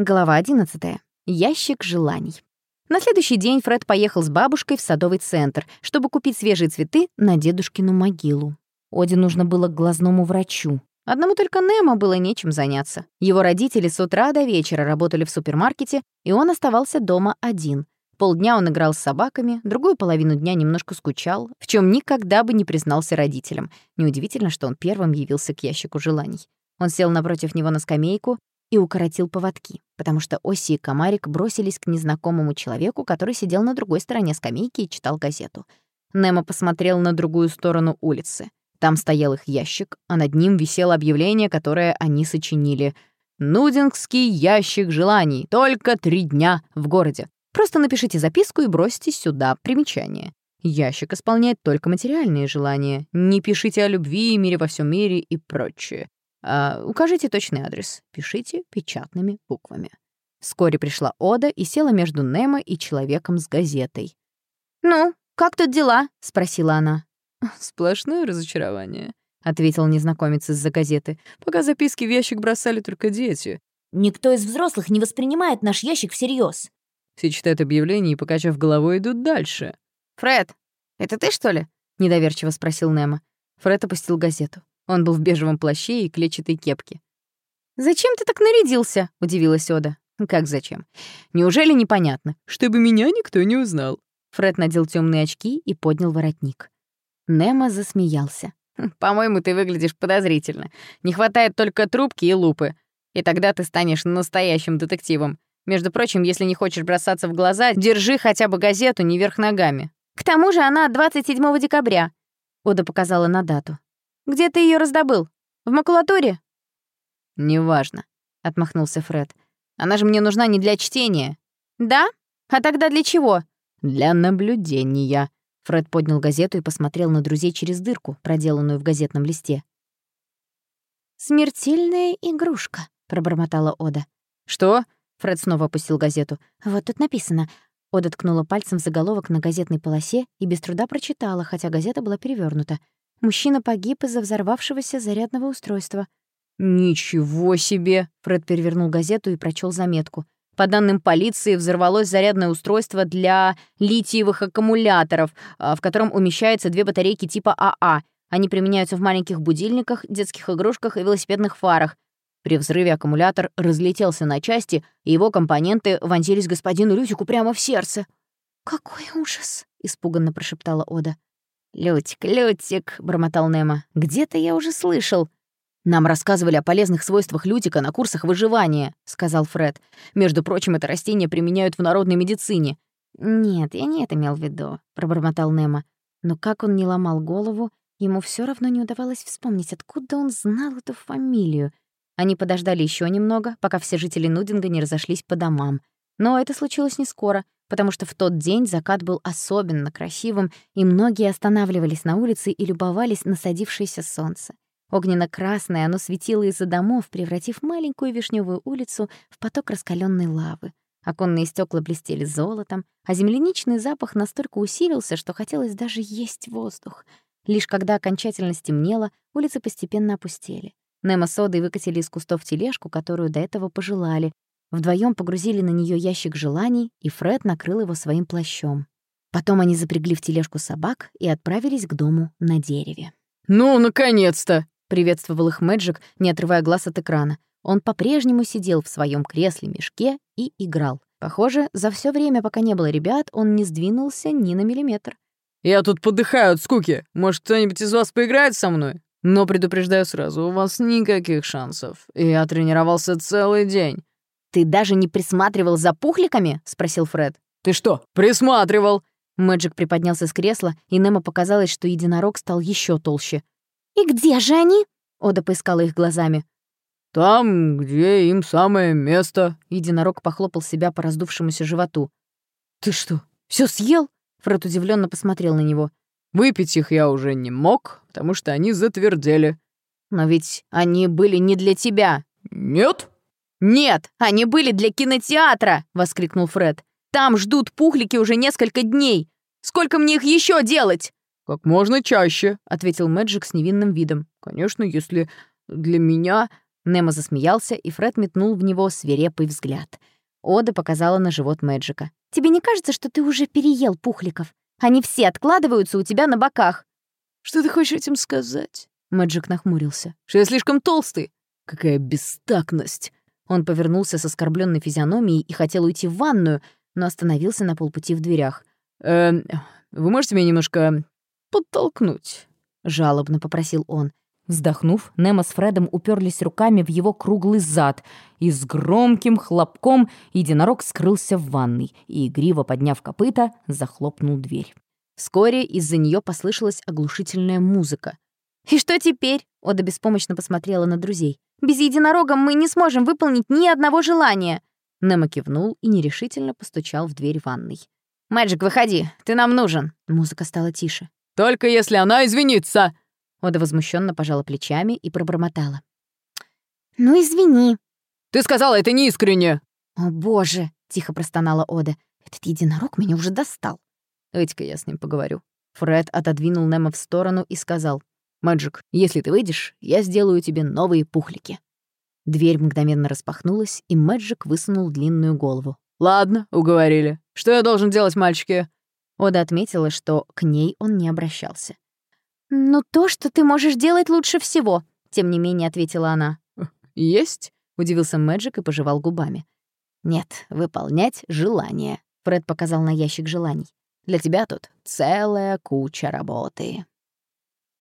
Глава 11. Ящик желаний. На следующий день Фред поехал с бабушкой в садовый центр, чтобы купить свежие цветы на дедушкину могилу. Оде нужно было к глазному врачу. Одному только Немо было нечем заняться. Его родители с утра до вечера работали в супермаркете, и он оставался дома один. Полдня он играл с собаками, другую половину дня немножко скучал, в чем никогда бы не признался родителям. Неудивительно, что он первым явился к ящику желаний. Он сел напротив него на скамейку и укоротил поводки, потому что Оси и Комарик бросились к незнакомому человеку, который сидел на другой стороне скамейки и читал газету. Немо посмотрел на другую сторону улицы. Там стоял их ящик, а над ним висело объявление, которое они сочинили. «Нудингский ящик желаний. Только три дня в городе. Просто напишите записку и бросьте сюда примечание. Ящик исполняет только материальные желания. Не пишите о любви, мире во всем мире и прочее. А, укажите точный адрес. Пишите печатными буквами. Вскоре пришла Ода и села между Немо и человеком с газетой. «Ну, как тут дела?» — спросила она. «Сплошное разочарование», — ответил незнакомец из-за газеты. «Пока записки в ящик бросали только дети». «Никто из взрослых не воспринимает наш ящик всерьез. Все читают объявления и, покачав головой, идут дальше. «Фред, это ты, что ли?» — недоверчиво спросил Немо. Фред опустил газету. Он был в бежевом плаще и клетчатой кепке. «Зачем ты так нарядился?» — удивилась Ода. «Как зачем? Неужели непонятно?» «Чтобы меня никто не узнал». Фред надел темные очки и поднял воротник. Немо засмеялся. «Хм, «По-моему, ты выглядишь подозрительно. Не хватает только трубки и лупы. И тогда ты станешь настоящим детективом. Между прочим, если не хочешь бросаться в глаза, держи хотя бы газету не вверх ногами». «К тому же она 27 декабря», — Ода показала на дату. Где ты ее раздобыл? В макулатуре?» «Неважно», — отмахнулся Фред. «Она же мне нужна не для чтения». «Да? А тогда для чего?» «Для наблюдения». Фред поднял газету и посмотрел на друзей через дырку, проделанную в газетном листе. «Смертельная игрушка», — пробормотала Ода. «Что?» — Фред снова опустил газету. «Вот тут написано. Ода ткнула пальцем в заголовок на газетной полосе и без труда прочитала, хотя газета была перевернута. Мужчина погиб из-за взорвавшегося зарядного устройства. «Ничего себе!» — Фред перевернул газету и прочел заметку. По данным полиции, взорвалось зарядное устройство для литиевых аккумуляторов, а, в котором умещаются две батарейки типа АА. Они применяются в маленьких будильниках, детских игрушках и велосипедных фарах. При взрыве аккумулятор разлетелся на части, и его компоненты вонзились господину Лютику прямо в сердце. «Какой ужас!» — испуганно прошептала Ода. «Лютик, Лютик», — бормотал Немо, — «где-то я уже слышал». «Нам рассказывали о полезных свойствах лютика на курсах выживания», — сказал Фред. «Между прочим, это растение применяют в народной медицине». «Нет, я не это имел в виду», — пробормотал Немо. Но как он не ломал голову, ему все равно не удавалось вспомнить, откуда он знал эту фамилию. Они подождали еще немного, пока все жители Нудинга не разошлись по домам. Но это случилось не скоро — потому что в тот день закат был особенно красивым, и многие останавливались на улице и любовались на садившееся солнце. Огненно-красное оно светило из-за домов, превратив маленькую вишневую улицу в поток раскаленной лавы. Оконные стекла блестели золотом, а земляничный запах настолько усилился, что хотелось даже есть воздух. Лишь когда окончательно стемнело, улицы постепенно опустели. Немо с Одой выкатили из кустов тележку, которую до этого пожелали, Вдвоем погрузили на нее ящик желаний, и Фред накрыл его своим плащом. Потом они запрягли в тележку собак и отправились к дому на дереве. «Ну, наконец-то!» — приветствовал их Мэджик, не отрывая глаз от экрана. Он по-прежнему сидел в своем кресле-мешке и играл. Похоже, за все время, пока не было ребят, он не сдвинулся ни на миллиметр. «Я тут подыхаю от скуки. Может, кто-нибудь из вас поиграет со мной? Но предупреждаю сразу, у вас никаких шансов. Я тренировался целый день. «Ты даже не присматривал за пухликами?» — спросил Фред. «Ты что, присматривал?» Мэджик приподнялся с кресла, и Немо показалось, что единорог стал еще толще. «И где же они?» — Ода поискала их глазами. «Там, где им самое место». Единорог похлопал себя по раздувшемуся животу. «Ты что, все съел?» Фред удивленно посмотрел на него. «Выпить их я уже не мог, потому что они затвердели». «Но ведь они были не для тебя». «Нет?» «Нет, они были для кинотеатра!» — воскликнул Фред. «Там ждут пухлики уже несколько дней. Сколько мне их еще делать?» «Как можно чаще», — ответил Мэджик с невинным видом. «Конечно, если для меня...» Немо засмеялся, и Фред метнул в него свирепый взгляд. Ода показала на живот Мэджика. «Тебе не кажется, что ты уже переел пухликов? Они все откладываются у тебя на боках». «Что ты хочешь этим сказать?» Мэджик нахмурился. «Что я слишком толстый? Какая бестактность!» Он повернулся с оскорбленной физиономией и хотел уйти в ванную, но остановился на полпути в дверях. «Эм, вы можете меня немножко подтолкнуть?» — жалобно попросил он. Вздохнув, Немо с Фредом уперлись руками в его круглый зад, и с громким хлопком единорог скрылся в ванной и, игриво подняв копыта, захлопнул дверь. Вскоре из-за нее послышалась оглушительная музыка. «И что теперь?» — Ода беспомощно посмотрела на друзей. «Без единорога мы не сможем выполнить ни одного желания!» Немо кивнул и нерешительно постучал в дверь ванной. «Мэджик, выходи, ты нам нужен!» Музыка стала тише. «Только если она извинится!» Ода возмущенно пожала плечами и пробормотала. «Ну, извини». «Ты сказала это неискренне!» «О, боже!» — тихо простонала Ода. «Этот единорог меня уже достал». «Давайте-ка я с ним поговорю». Фред отодвинул Немо в сторону и сказал. «Мэджик, если ты выйдешь, я сделаю тебе новые пухлики». Дверь мгновенно распахнулась, и Мэджик высунул длинную голову. «Ладно, уговорили. Что я должен делать, мальчики?» Ода отметила, что к ней он не обращался. «Ну, то, что ты можешь делать лучше всего», — тем не менее ответила она. «Есть?» — удивился Мэджик и пожевал губами. «Нет, выполнять желание», — Фред показал на ящик желаний. «Для тебя тут целая куча работы».